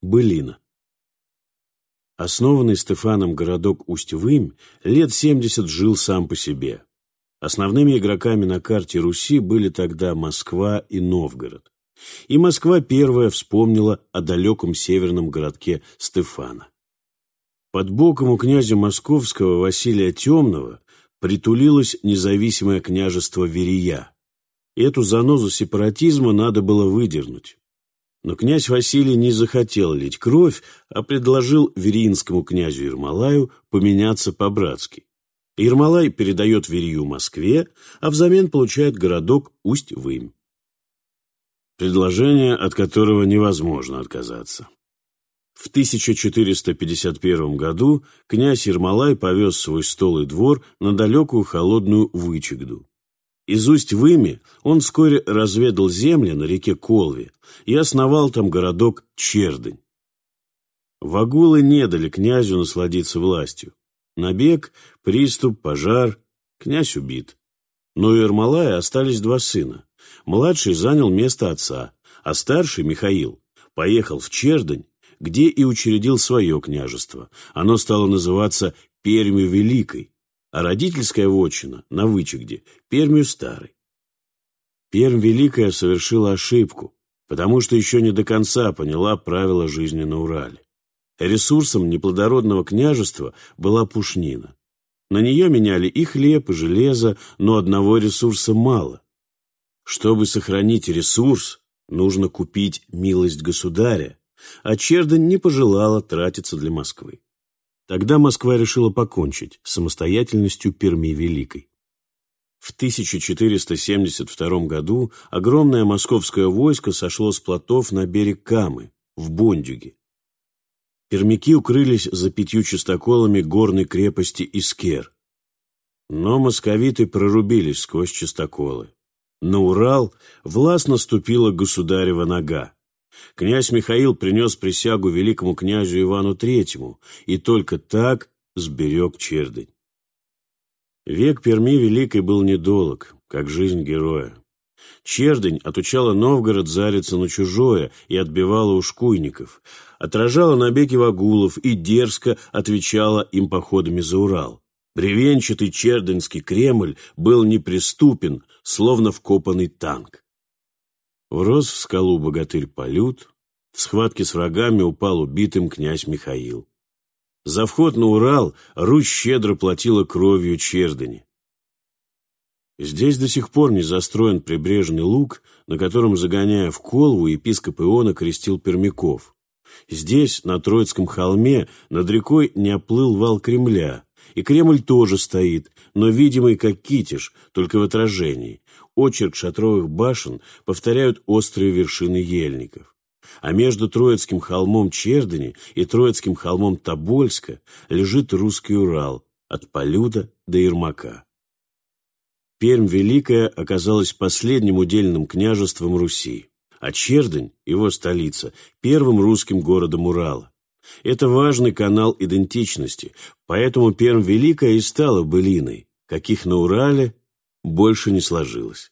Былина. Основанный Стефаном городок Усть-Вымь лет 70 жил сам по себе. Основными игроками на карте Руси были тогда Москва и Новгород. И Москва первая вспомнила о далеком северном городке Стефана. Под боком у князя московского Василия Темного притулилось независимое княжество Верия. Эту занозу сепаратизма надо было выдернуть. Но князь Василий не захотел лить кровь, а предложил веринскому князю Ермолаю поменяться по-братски. Ермолай передает Верию Москве, а взамен получает городок Усть-Вымь. Предложение, от которого невозможно отказаться. В 1451 году князь Ермолай повез свой стол и двор на далекую холодную Вычегду. Из Усть-Выми он вскоре разведал земли на реке Колве и основал там городок Чердынь. Вагулы не дали князю насладиться властью. Набег, приступ, пожар, князь убит. Но у Ермолая остались два сына. Младший занял место отца, а старший, Михаил, поехал в Чердынь, где и учредил свое княжество. Оно стало называться Пермью Великой, а родительская вотчина на Вычегде – Пермью Старой. Пермь Великая совершила ошибку, потому что еще не до конца поняла правила жизни на Урале. Ресурсом неплодородного княжества была пушнина. На нее меняли и хлеб, и железо, но одного ресурса мало. Чтобы сохранить ресурс, нужно купить милость государя, а Чердань не пожелала тратиться для Москвы. Тогда Москва решила покончить с самостоятельностью Перми Великой. В 1472 году огромное московское войско сошло с плотов на берег Камы, в Бондюге. Пермяки укрылись за пятью частоколами горной крепости Искер. Но московиты прорубились сквозь частоколы. На Урал властно ступила государева нога. Князь Михаил принес присягу великому князю Ивану Третьему и только так сберег Чердынь. Век Перми Великой был недолг, как жизнь героя. Чердынь отучала Новгород зариться на чужое и отбивала ушкуйников, отражала набеги вагулов и дерзко отвечала им походами за Урал. Бревенчатый чердынский Кремль был неприступен, словно вкопанный танк. Врос в скалу богатырь Полют, в схватке с врагами упал убитым князь Михаил. За вход на Урал Русь щедро платила кровью Чердани. Здесь до сих пор не застроен прибрежный луг, на котором, загоняя в колву, епископ Иона крестил пермяков. Здесь, на Троицком холме, над рекой не оплыл вал Кремля, и Кремль тоже стоит, но видимый как китиш, только в отражении. Очерк шатровых башен повторяют острые вершины ельников. А между Троицким холмом Чердани и Троицким холмом Тобольска лежит русский Урал от Полюда до Ермака. Пермь Великая оказалась последним удельным княжеством Руси, а Чердань, его столица, первым русским городом Урала. Это важный канал идентичности, поэтому Пермь Великая и стала былиной, каких на Урале больше не сложилось.